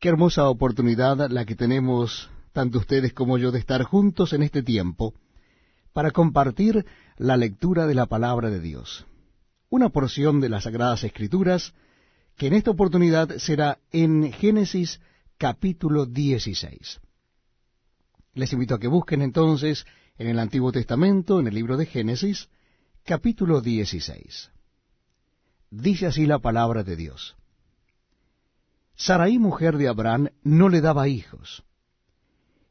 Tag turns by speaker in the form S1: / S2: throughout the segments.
S1: Qué hermosa oportunidad la que tenemos tanto ustedes como yo de estar juntos en este tiempo para compartir la lectura de la palabra de Dios. Una porción de las Sagradas Escrituras que en esta oportunidad será en Génesis capítulo 16. Les invito a que busquen entonces en el Antiguo Testamento, en el libro de Génesis, capítulo 16. Dice así la palabra de Dios. Sarai, mujer de Abraham, no le daba hijos.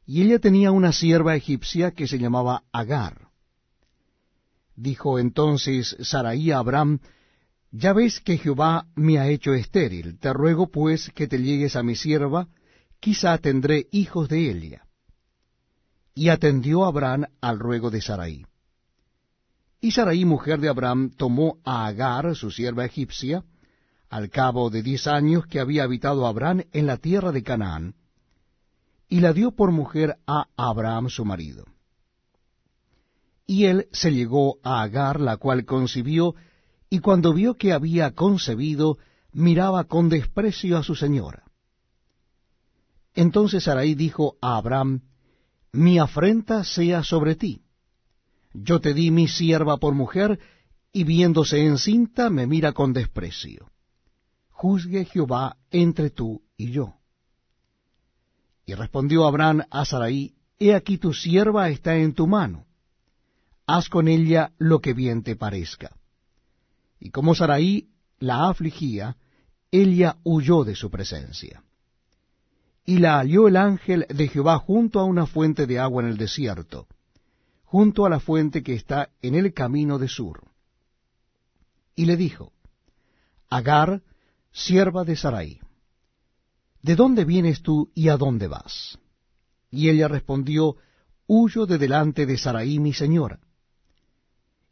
S1: Y ella tenía una sierva egipcia que se llamaba Agar. Dijo entonces Sarai a Abraham, Ya ves que Jehová me ha hecho estéril, te ruego pues que te llegues a mi sierva, quizá tendré hijos de ella. Y atendió Abraham al ruego de Sarai. Y Sarai, mujer de Abraham, tomó a Agar, su sierva egipcia, al cabo de diez años que había habitado Abraham en la tierra de Canaán, y la dio por mujer a Abraham su marido. Y él se llegó a Agar, la cual concibió, y cuando vio que había concebido, miraba con desprecio a su señora. Entonces Sarai dijo a Abraham, Mi afrenta sea sobre ti. Yo te di mi sierva por mujer, y viéndose encinta me mira con desprecio juzgue Jehová entre tú y yo. Y respondió Abraham a Sarai, He aquí tu sierva está en tu mano, haz con ella lo que bien te parezca. Y como Sarai la afligía, ella huyó de su presencia. Y la halló el ángel de Jehová junto a una fuente de agua en el desierto, junto a la fuente que está en el camino de Sur. Y le dijo, Agar, sierva de Sarai, ¿de dónde vienes tú y a dónde vas? Y ella respondió, Huyo de delante de Sarai mi señora.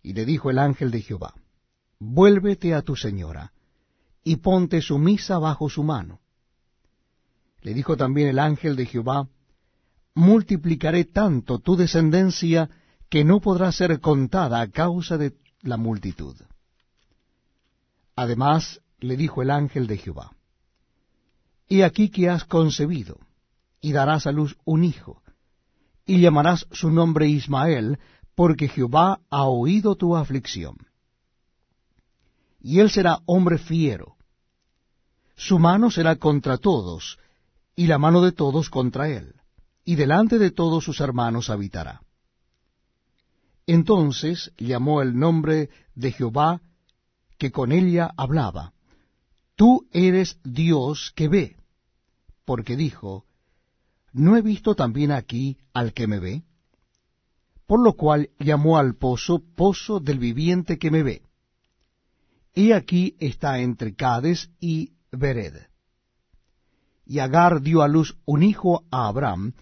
S1: Y le dijo el ángel de Jehová, Vuélvete a tu señora, y ponte sumisa bajo su mano. Le dijo también el ángel de Jehová, Multiplicaré tanto tu descendencia que no podrá ser contada a causa de la multitud. Además, le dijo el ángel de Jehová, He aquí que has concebido, y darás a luz un hijo, y llamarás su nombre Ismael, porque Jehová ha oído tu aflicción. Y él será hombre fiero. Su mano será contra todos, y la mano de todos contra él, y delante de todos sus hermanos habitará. Entonces llamó el nombre de Jehová, que con ella hablaba, Tú eres Dios que ve, porque dijo, ¿no he visto también aquí al que me ve? Por lo cual llamó al pozo pozo del viviente que me ve. Y aquí está entre Cades y Bered. Y Agar dio a luz un hijo a Abraham,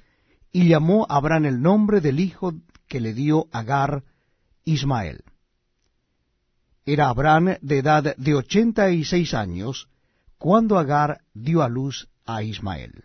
S1: y llamó a Abraham el nombre del hijo que le dio Agar, Ismael. Era Abraham de edad de ochenta y seis años cuando Agar dio a luz a Ismael.